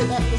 Yeah.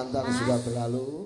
Mantan sudah berlalu